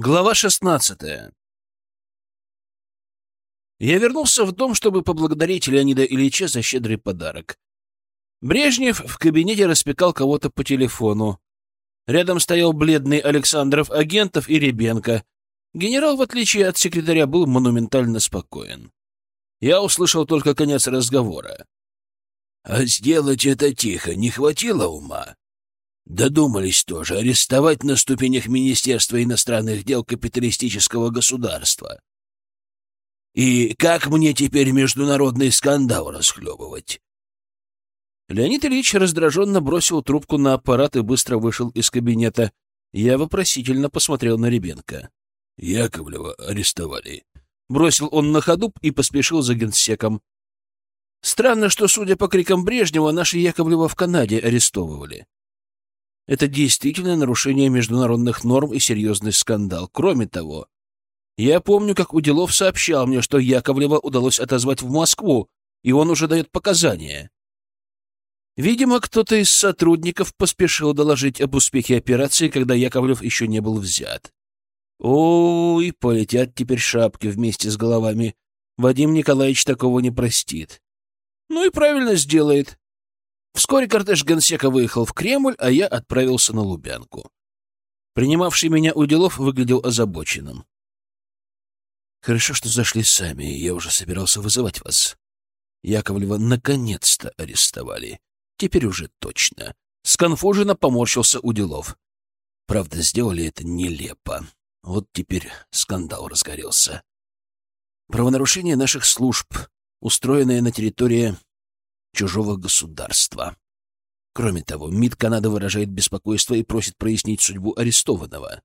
Глава шестнадцатая. Я вернулся в дом, чтобы поблагодарить Леонида Ильича за щедрый подарок. Брежнев в кабинете распекал кого-то по телефону. Рядом стоял бледный Александров Агентов и Ребенко. Генерал, в отличие от секретаря, был монументально спокоен. Я услышал только конец разговора. «А сделать это тихо не хватило ума?» Додумались тоже арестовать на ступенях Министерства иностранных дел капиталистического государства. И как мне теперь международный скандал расхлебывать? Леонид Ильич раздраженно бросил трубку на аппарат и быстро вышел из кабинета. Я вопросительно посмотрел на Ребенка. Яковлева арестовали. Бросил он на ходу и поспешил за генсеком. Странно, что, судя по крикам Брежнева, наши Яковлева в Канаде арестовывали. Это действительно нарушение международных норм и серьезный скандал. Кроме того, я помню, как Уделов сообщал мне, что Яковлева удалось отозвать в Москву, и он уже дает показания. Видимо, кто-то из сотрудников поспешил доложить об успехе операции, когда Яковлев еще не был взят. Ой, полетят теперь шапки вместе с головами. Вадим Николаевич такого не простит. Ну и правильно сделает. Вскоре кортеж генсека выехал в Кремль, а я отправился на Лубянку. Принимавший меня у делов выглядел озабоченным. «Хорошо, что зашли сами, я уже собирался вызывать вас. Яковлева наконец-то арестовали. Теперь уже точно». Сконфуженно поморщился у делов. Правда, сделали это нелепо. Вот теперь скандал разгорелся. Правонарушение наших служб, устроенное на территории чужого государства. Кроме того, МИД Канады выражает беспокойство и просит прояснить судьбу арестованного.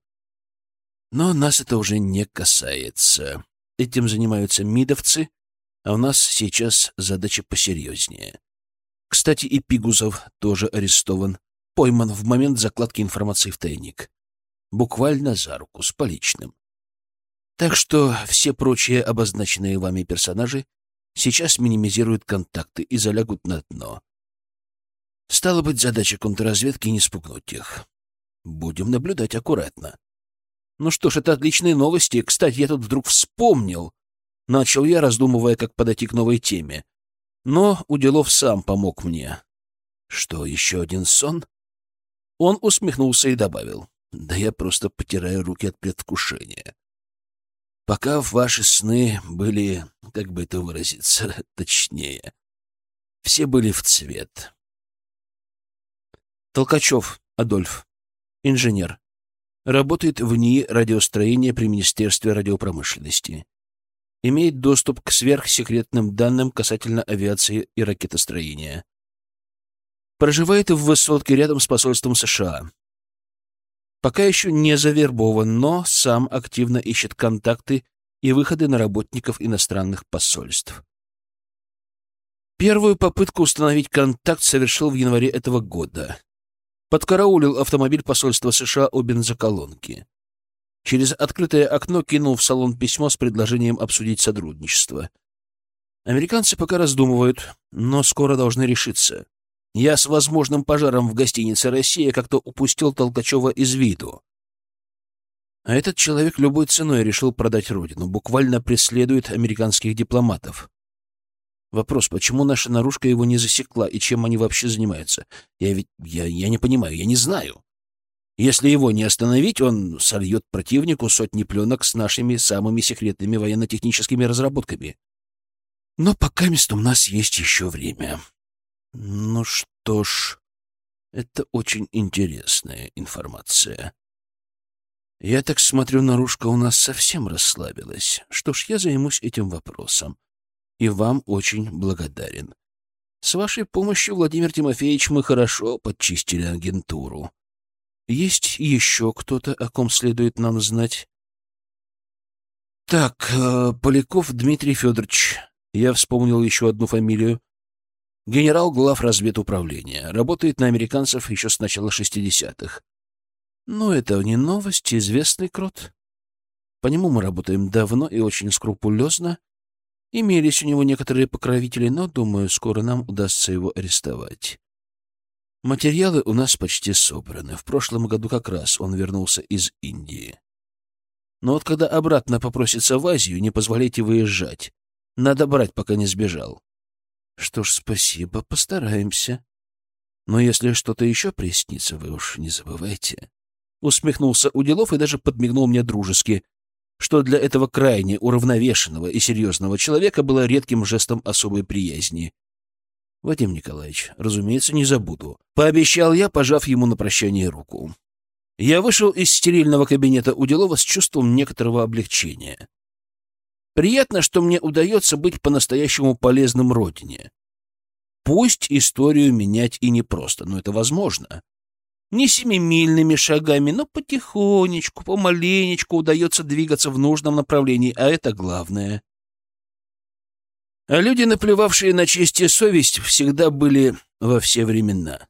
Но нас это уже не касается. Этим занимаются МИДовцы, а у нас сейчас задача посерьезнее. Кстати, и Пигузов тоже арестован, пойман в момент закладки информации в тайник. Буквально за руку, с поличным. Так что все прочие обозначенные вами персонажи сейчас минимизируют контакты и залягут на дно. Стало быть, задача контрразведки не спугнуть их. Будем наблюдать аккуратно. Ну что ж, это отличные новости. Кстати, я тут вдруг вспомнил. Начал я, раздумывая, как подойти к новой теме. Но Уделов сам помог мне. Что, еще один сон? Он усмехнулся и добавил. Да я просто потираю руки от предвкушения. Пока ваши сны были, как бы это выразиться, точнее, все были в цвет. Толкачев Адольф, инженер, работает в НИИ радиостроения при Министерстве радиопромышленности. Имеет доступ к сверхсекретным данным касательно авиации и ракетостроения. Проживает в высотке рядом с посольством США. Пока еще не завербован, но сам активно ищет контакты и выходы на работников иностранных посольств. Первую попытку установить контакт совершил в январе этого года. Подкараулил автомобиль посольства США у бензоколонки. Через открытое окно кинул в салон письмо с предложением обсудить сотрудничество. Американцы пока раздумывают, но скоро должны решиться. Я с возможным пожаром в гостинице «Россия» как-то упустил Толкачева из виду. А этот человек любой ценой решил продать родину, буквально преследует американских дипломатов. Вопрос, почему наша наружка его не засекла и чем они вообще занимаются? Я ведь... я, я не понимаю, я не знаю. Если его не остановить, он сольет противнику сотни пленок с нашими самыми секретными военно-техническими разработками. Но пока мест у нас есть еще время. Ну что ж, это очень интересная информация. Я так смотрю, наружка у нас совсем расслабилась. Что ж, я займусь этим вопросом. И вам очень благодарен. С вашей помощью, Владимир Тимофеевич, мы хорошо подчистили агентуру. Есть еще кто-то, о ком следует нам знать? Так, э, Поляков Дмитрий Федорович. Я вспомнил еще одну фамилию. Генерал глав разведуправления. Работает на американцев еще с начала 60-х. Но это не новость, известный крот. По нему мы работаем давно и очень скрупулезно. Имелись у него некоторые покровители, но, думаю, скоро нам удастся его арестовать. Материалы у нас почти собраны. В прошлом году как раз он вернулся из Индии. Но вот когда обратно попросится в Азию, не позволяйте выезжать. Надо брать, пока не сбежал. Что ж, спасибо, постараемся. Но если что-то еще приснится, вы уж не забывайте. Усмехнулся Уделов и даже подмигнул мне дружески, что для этого крайне уравновешенного и серьезного человека было редким жестом особой приязни. Вадим Николаевич, разумеется, не забуду. Пообещал я, пожав ему на прощание руку. Я вышел из стерильного кабинета Уделова с чувством некоторого облегчения. Приятно, что мне удается быть по-настоящему полезным родине. Пусть историю менять и непросто, но это возможно. Не семимильными шагами, но потихонечку, помаленечку удается двигаться в нужном направлении, а это главное. А люди, наплевавшие на честь и совесть, всегда были во все времена.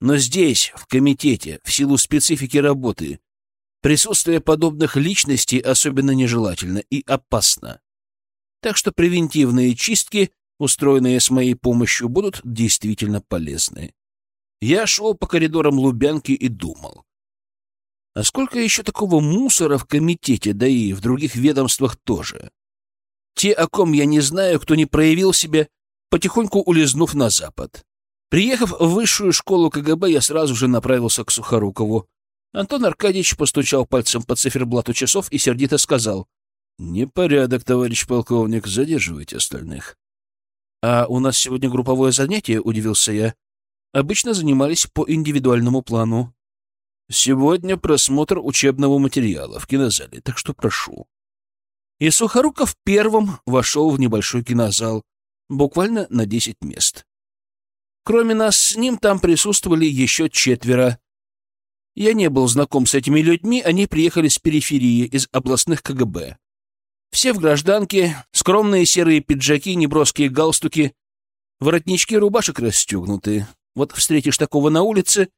Но здесь, в комитете, в силу специфики работы, Присутствие подобных личностей особенно нежелательно и опасно. Так что превентивные чистки, устроенные с моей помощью, будут действительно полезны. Я шел по коридорам Лубянки и думал. А сколько еще такого мусора в комитете, да и в других ведомствах тоже? Те, о ком я не знаю, кто не проявил себя, потихоньку улизнув на запад. Приехав в высшую школу КГБ, я сразу же направился к Сухорукову. Антон Аркадьевич постучал пальцем по циферблату часов и сердито сказал. — Непорядок, товарищ полковник, задерживайте остальных. — А у нас сегодня групповое занятие, — удивился я. Обычно занимались по индивидуальному плану. Сегодня просмотр учебного материала в кинозале, так что прошу. И Сухоруков первым вошел в небольшой кинозал, буквально на десять мест. Кроме нас с ним там присутствовали еще четверо, я не был знаком с этими людьми, они приехали с периферии, из областных КГБ. Все в гражданке, скромные серые пиджаки, неброские галстуки, воротнички рубашек расстегнуты. Вот встретишь такого на улице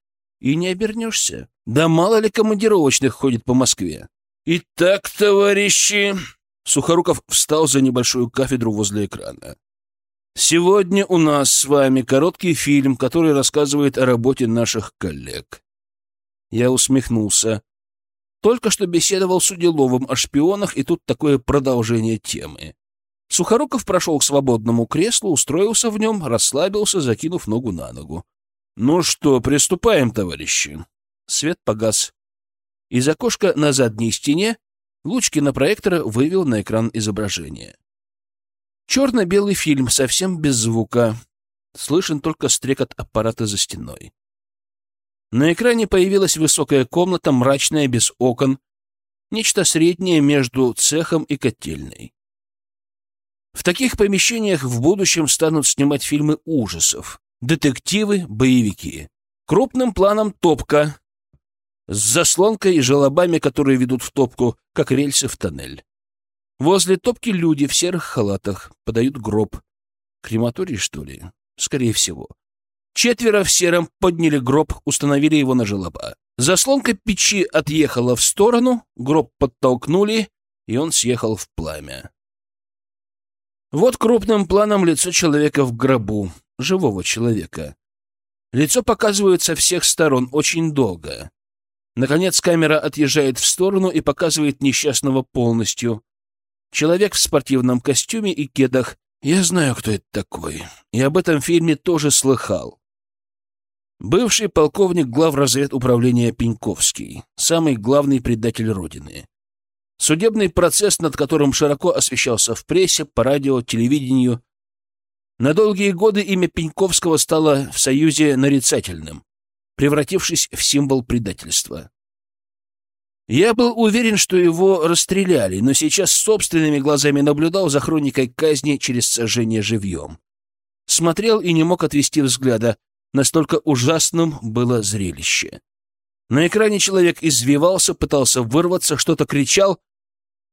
и не обернешься. Да мало ли командировочных ходит по Москве. Итак, товарищи... Сухоруков встал за небольшую кафедру возле экрана. Сегодня у нас с вами короткий фильм, который рассказывает о работе наших коллег. Я усмехнулся. Только что беседовал с Уделовым о шпионах, и тут такое продолжение темы. Сухоруков прошел к свободному креслу, устроился в нем, расслабился, закинув ногу на ногу. — Ну что, приступаем, товарищи. Свет погас. Из окошка на задней стене луч кинопроектора вывел на экран изображение. Черно-белый фильм, совсем без звука. Слышен только стрекот аппарата за стеной. На экране появилась высокая комната, мрачная, без окон, нечто среднее между цехом и котельной. В таких помещениях в будущем станут снимать фильмы ужасов, детективы, боевики. Крупным планом топка, с заслонкой и желобами, которые ведут в топку, как рельсы в тоннель. Возле топки люди в серых халатах подают гроб. Крематорий, что ли? Скорее всего. Четверо в сером подняли гроб, установили его на желоба. Заслонка печи отъехала в сторону, гроб подтолкнули, и он съехал в пламя. Вот крупным планом лицо человека в гробу, живого человека. Лицо показывают со всех сторон очень долго. Наконец камера отъезжает в сторону и показывает несчастного полностью. Человек в спортивном костюме и кедах. Я знаю, кто это такой. И об этом фильме тоже слыхал. Бывший полковник главразведуправления Пеньковский, самый главный предатель Родины. Судебный процесс, над которым широко освещался в прессе, по радио, телевидению. На долгие годы имя Пеньковского стало в Союзе нарицательным, превратившись в символ предательства. Я был уверен, что его расстреляли, но сейчас собственными глазами наблюдал за хроникой казни через сожжение живьем. Смотрел и не мог отвести взгляда, Настолько ужасным было зрелище. На экране человек извивался, пытался вырваться, что-то кричал,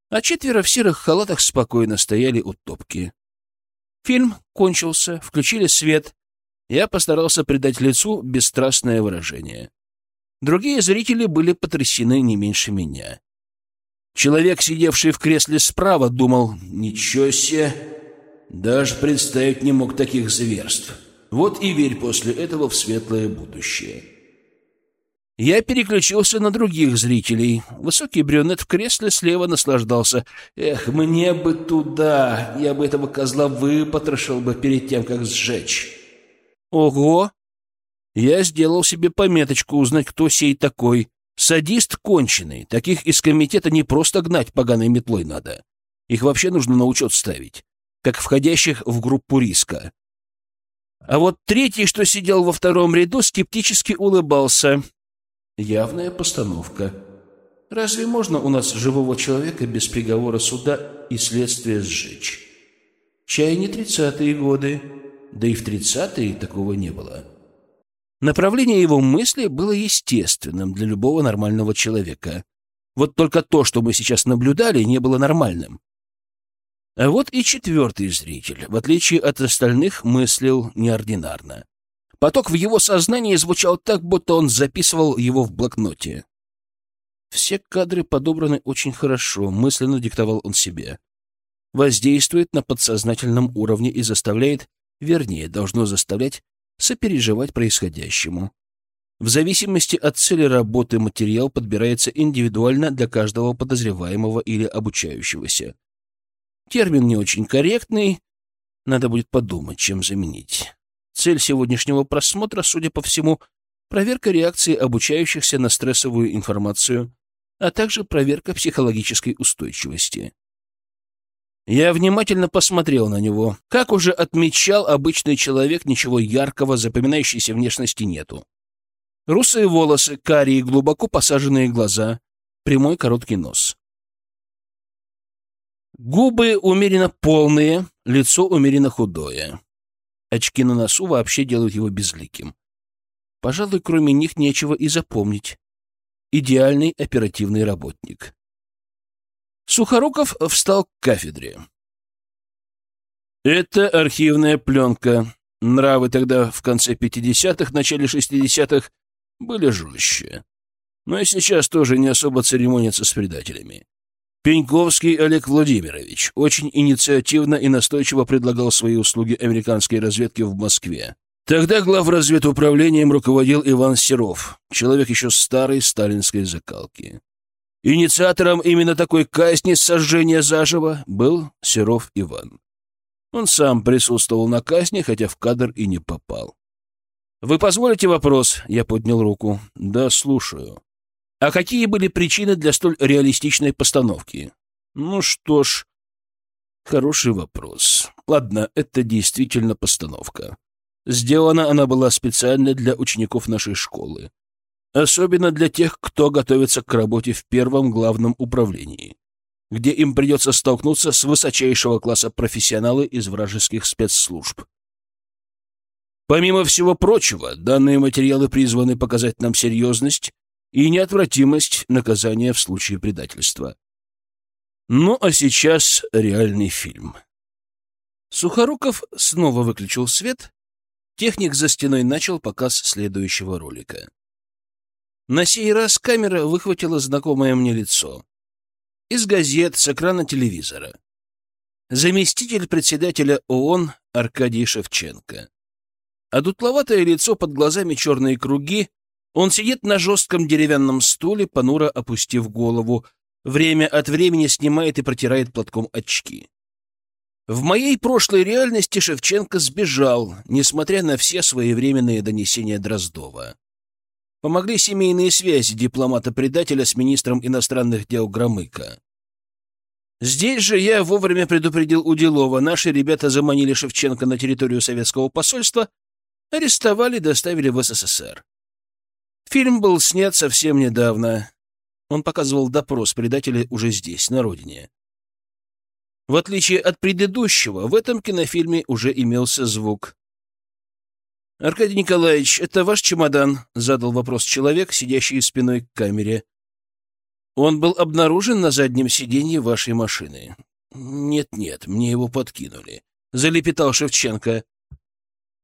а четверо в серых халатах спокойно стояли у топки. Фильм кончился, включили свет. Я постарался придать лицу бесстрастное выражение. Другие зрители были потрясены не меньше меня. Человек, сидевший в кресле справа, думал, «Ничего себе! Даже представить не мог таких зверств». Вот и верь после этого в светлое будущее. Я переключился на других зрителей. Высокий брюнет в кресле слева наслаждался. Эх, мне бы туда! Я бы этого козла выпотрошил бы перед тем, как сжечь. Ого! Я сделал себе пометочку узнать, кто сей такой. Садист конченый. Таких из комитета не просто гнать поганой метлой надо. Их вообще нужно на учет ставить, как входящих в группу риска. А вот третий, что сидел во втором ряду, скептически улыбался. Явная постановка. Разве можно у нас живого человека без приговора суда и следствия сжечь? Чай не тридцатые годы, да и в тридцатые такого не было. Направление его мысли было естественным для любого нормального человека. Вот только то, что мы сейчас наблюдали, не было нормальным. А вот и четвертый зритель, в отличие от остальных, мыслил неординарно. Поток в его сознании звучал так, будто он записывал его в блокноте. Все кадры подобраны очень хорошо, мысленно диктовал он себе. Воздействует на подсознательном уровне и заставляет, вернее, должно заставлять, сопереживать происходящему. В зависимости от цели работы материал подбирается индивидуально для каждого подозреваемого или обучающегося. Термин не очень корректный, надо будет подумать, чем заменить. Цель сегодняшнего просмотра, судя по всему, проверка реакции обучающихся на стрессовую информацию, а также проверка психологической устойчивости. Я внимательно посмотрел на него. Как уже отмечал обычный человек, ничего яркого, запоминающейся внешности нету. Русые волосы, карие, глубоко посаженные глаза, прямой короткий нос. Губы умеренно полные, лицо умеренно худое. Очки на носу вообще делают его безликим. Пожалуй, кроме них нечего и запомнить. Идеальный оперативный работник. Сухоруков встал к кафедре. Это архивная пленка. Нравы тогда в конце 50-х, начале 60-х были жестче. Но и сейчас тоже не особо церемонятся с предателями. Пеньковский Олег Владимирович очень инициативно и настойчиво предлагал свои услуги американской разведке в Москве. Тогда главразведуправлением руководил Иван Серов, человек еще старой сталинской закалки. Инициатором именно такой казни сожжения заживо был Серов Иван. Он сам присутствовал на казни, хотя в кадр и не попал. «Вы позволите вопрос?» — я поднял руку. «Да, слушаю». А какие были причины для столь реалистичной постановки? Ну что ж, хороший вопрос. Ладно, это действительно постановка. Сделана она была специально для учеников нашей школы. Особенно для тех, кто готовится к работе в первом главном управлении, где им придется столкнуться с высочайшего класса профессионалы из вражеских спецслужб. Помимо всего прочего, данные материалы призваны показать нам серьезность и неотвратимость наказания в случае предательства. Ну а сейчас реальный фильм. Сухоруков снова выключил свет. Техник за стеной начал показ следующего ролика. На сей раз камера выхватила знакомое мне лицо. Из газет, с экрана телевизора. Заместитель председателя ООН Аркадий Шевченко. А дутловатое лицо под глазами черные круги, он сидит на жестком деревянном стуле, понуро опустив голову, время от времени снимает и протирает платком очки. В моей прошлой реальности Шевченко сбежал, несмотря на все своевременные донесения Дроздова. Помогли семейные связи дипломата-предателя с министром иностранных дел Громыка. Здесь же я вовремя предупредил Уделова. Наши ребята заманили Шевченко на территорию советского посольства, арестовали, доставили в СССР. Фильм был снят совсем недавно. Он показывал допрос предателя уже здесь, на родине. В отличие от предыдущего, в этом кинофильме уже имелся звук. «Аркадий Николаевич, это ваш чемодан?» — задал вопрос человек, сидящий спиной к камере. «Он был обнаружен на заднем сиденье вашей машины». «Нет-нет, мне его подкинули», — залепетал Шевченко.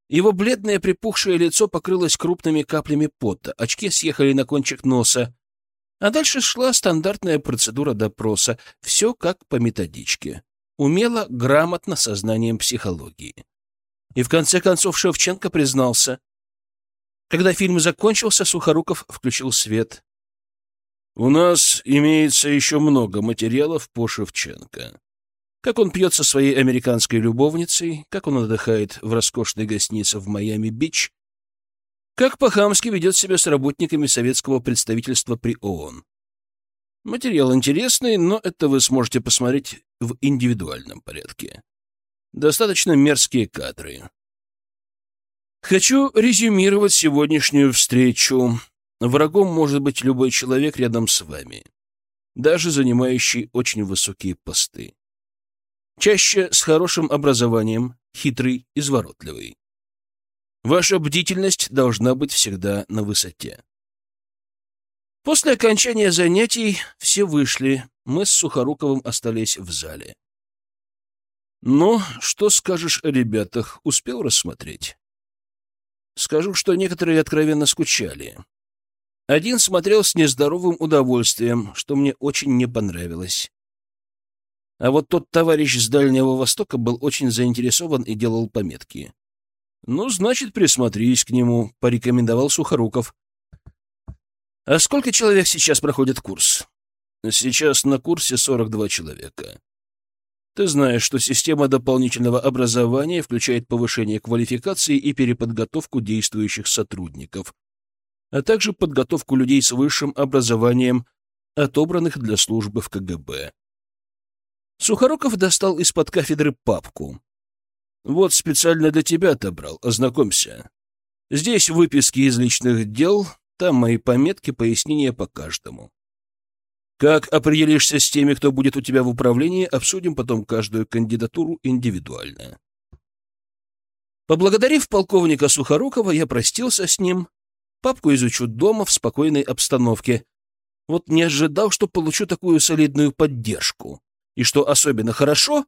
Его бледное припухшее лицо покрылось крупными каплями пота, очки съехали на кончик носа. А дальше шла стандартная процедура допроса, все как по методичке. Умело, грамотно, сознанием психологии. И в конце концов Шевченко признался. Когда фильм закончился, Сухоруков включил свет. «У нас имеется еще много материалов по Шевченко. Как он пьет со своей американской любовницей, как он отдыхает в роскошной гостинице в Майами-Бич, как по-хамски ведет себя с работниками советского представительства при ООН. Материал интересный, но это вы сможете посмотреть в индивидуальном порядке. Достаточно мерзкие кадры. Хочу резюмировать сегодняшнюю встречу. Врагом может быть любой человек рядом с вами, даже занимающий очень высокие посты. Чаще с хорошим образованием, хитрый, изворотливый. Ваша бдительность должна быть всегда на высоте. После окончания занятий все вышли, мы с Сухоруковым остались в зале. «Ну, что скажешь о ребятах? Успел рассмотреть?» Скажу, что некоторые откровенно скучали. Один смотрел с нездоровым удовольствием, что мне очень не понравилось. А вот тот товарищ с Дальнего Востока был очень заинтересован и делал пометки. «Ну, значит, присмотрись к нему», — порекомендовал Сухоруков. «А сколько человек сейчас проходит курс?» «Сейчас на курсе 42 человека. Ты знаешь, что система дополнительного образования включает повышение квалификации и переподготовку действующих сотрудников, а также подготовку людей с высшим образованием, отобранных для службы в КГБ. Сухоруков достал из-под кафедры папку. «Вот специально для тебя отобрал, ознакомься. Здесь выписки из личных дел, там мои пометки, пояснения по каждому. Как определишься с теми, кто будет у тебя в управлении, обсудим потом каждую кандидатуру индивидуально. Поблагодарив полковника Сухорукова, я простился с ним. Папку изучу дома в спокойной обстановке. Вот не ожидал, что получу такую солидную поддержку. И что особенно хорошо,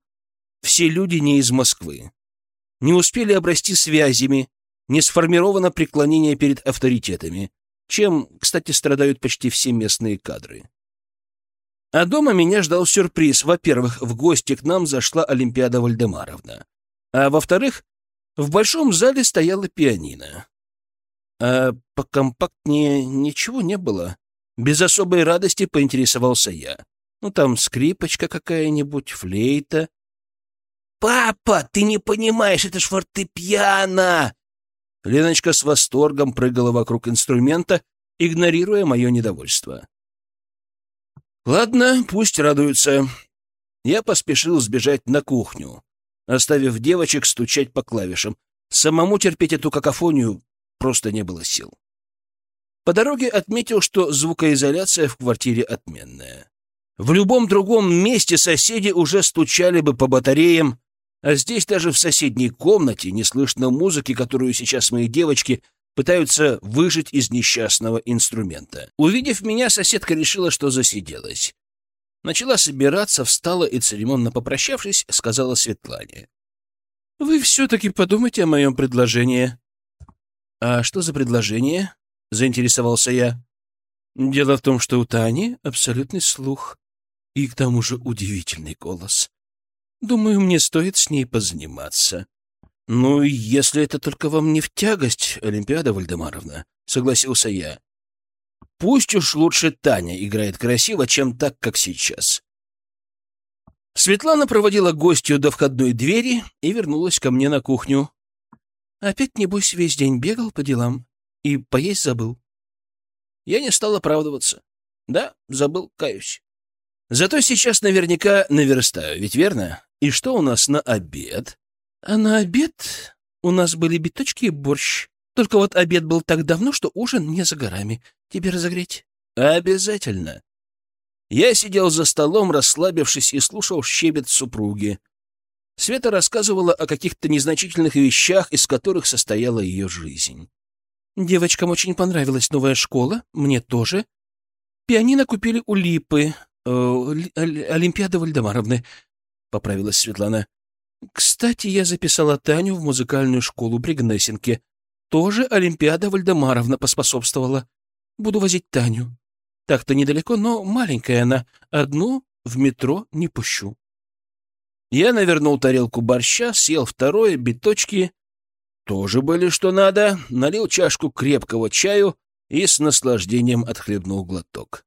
все люди не из Москвы. Не успели обрасти связями, не сформировано преклонение перед авторитетами, чем, кстати, страдают почти все местные кадры. А дома меня ждал сюрприз. Во-первых, в гости к нам зашла Олимпиада Вальдемаровна. А во-вторых, в большом зале стояла пианино. А покомпактнее ничего не было. Без особой радости поинтересовался я. Ну, там скрипочка какая-нибудь, флейта. «Папа, ты не понимаешь, это ж фортепиано!» Леночка с восторгом прыгала вокруг инструмента, игнорируя мое недовольство. Ладно, пусть радуются. Я поспешил сбежать на кухню, оставив девочек стучать по клавишам. Самому терпеть эту какофонию просто не было сил. По дороге отметил, что звукоизоляция в квартире отменная. В любом другом месте соседи уже стучали бы по батареям, а здесь даже в соседней комнате не слышно музыки, которую сейчас мои девочки пытаются выжить из несчастного инструмента. Увидев меня, соседка решила, что засиделась. Начала собираться, встала и, церемонно попрощавшись, сказала Светлане. — Вы все-таки подумайте о моем предложении. — А что за предложение? — заинтересовался я. — Дело в том, что у Тани абсолютный слух и к тому же удивительный голос. Думаю, мне стоит с ней позаниматься. «Ну, если это только вам не в тягость, Олимпиада Вальдемаровна», — согласился я. «Пусть уж лучше Таня играет красиво, чем так, как сейчас». Светлана проводила гостью до входной двери и вернулась ко мне на кухню. «Опять, небось, весь день бегал по делам и поесть забыл». Я не стал оправдываться. «Да, забыл, каюсь». Зато сейчас наверняка наверстаю, ведь верно? И что у нас на обед? А на обед у нас были биточки и борщ. Только вот обед был так давно, что ужин не за горами. Тебе разогреть? Обязательно. Я сидел за столом, расслабившись, и слушал щебет супруги. Света рассказывала о каких-то незначительных вещах, из которых состояла ее жизнь. Девочкам очень понравилась новая школа, мне тоже. Пианино купили у Липы, Олимпиады Вальдемаровны, — поправилась Светлана. Кстати, я записала Таню в музыкальную школу при Гнесинке. Тоже Олимпиада Вальдемаровна поспособствовала. Буду возить Таню. Так-то недалеко, но маленькая она. Одну в метро не пущу. Я навернул тарелку борща, съел второе, биточки. тоже были что надо, налил чашку крепкого чаю и с наслаждением отхлебнул глоток. —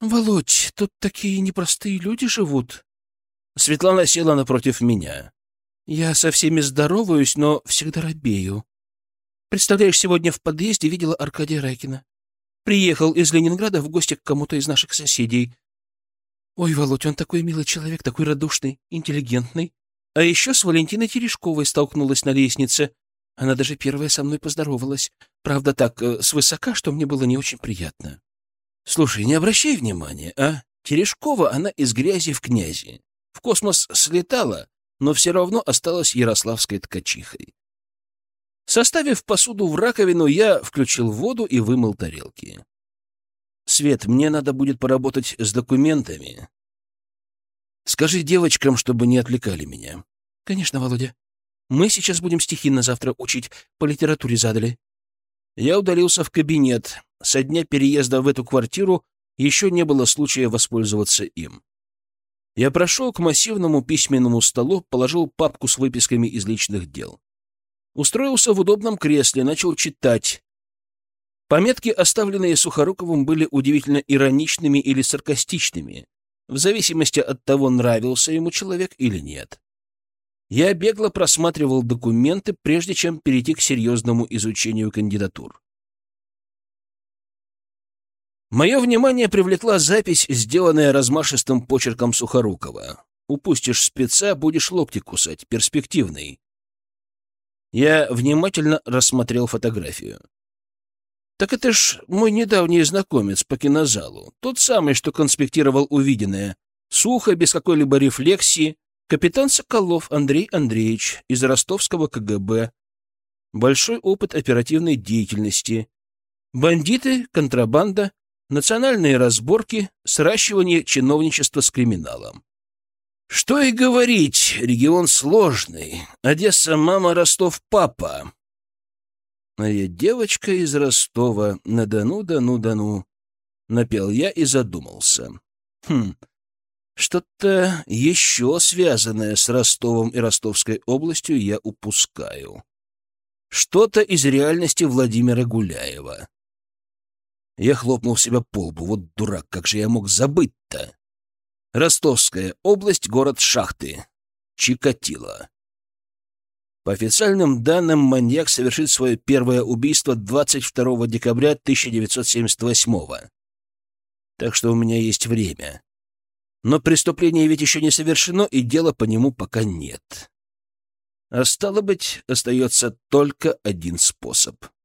Володь, тут такие непростые люди живут. Светлана села напротив меня. Я со всеми здороваюсь, но всегда робею. Представляешь, сегодня в подъезде видела Аркадия Райкина. Приехал из Ленинграда в гости к кому-то из наших соседей. Ой, Володь, он такой милый человек, такой радушный, интеллигентный. А еще с Валентиной Терешковой столкнулась на лестнице. Она даже первая со мной поздоровалась. Правда, так, э, свысока, что мне было не очень приятно. Слушай, не обращай внимания, а? Терешкова, она из грязи в князи. В космос слетала, но все равно осталась ярославской ткачихой. Составив посуду в раковину, я включил воду и вымыл тарелки. «Свет, мне надо будет поработать с документами. Скажи девочкам, чтобы не отвлекали меня». «Конечно, Володя. Мы сейчас будем стихи на завтра учить. По литературе задали». Я удалился в кабинет. Со дня переезда в эту квартиру еще не было случая воспользоваться им. Я прошел к массивному письменному столу, положил папку с выписками из личных дел. Устроился в удобном кресле, начал читать. Пометки, оставленные Сухоруковым, были удивительно ироничными или саркастичными, в зависимости от того, нравился ему человек или нет. Я бегло просматривал документы, прежде чем перейти к серьезному изучению кандидатур. Мое внимание привлекла запись, сделанная размашистым почерком Сухорукова. «Упустишь спеца, будешь локти кусать. Перспективный. Я внимательно рассмотрел фотографию. Так это ж мой недавний знакомец по кинозалу. Тот самый, что конспектировал увиденное. Сухо, без какой-либо рефлексии. Капитан Соколов Андрей Андреевич из ростовского КГБ. Большой опыт оперативной деятельности. Бандиты, контрабанда, национальные разборки, сращивание чиновничества с криминалом. Что и говорить, регион сложный. Одесса — мама, Ростов — папа. А я девочка из Ростова. На-да-ну, да-ну, да-ну. Напел я и задумался. Хм, что-то еще связанное с Ростовом и Ростовской областью я упускаю. Что-то из реальности Владимира Гуляева. Я хлопнул себя по лбу. Вот дурак, как же я мог забыть-то? Ростовская область, город Шахты. Чикатило. По официальным данным, маньяк совершит свое первое убийство 22 декабря 1978 Так что у меня есть время. Но преступление ведь еще не совершено, и дела по нему пока нет. А стало быть, остается только один способ —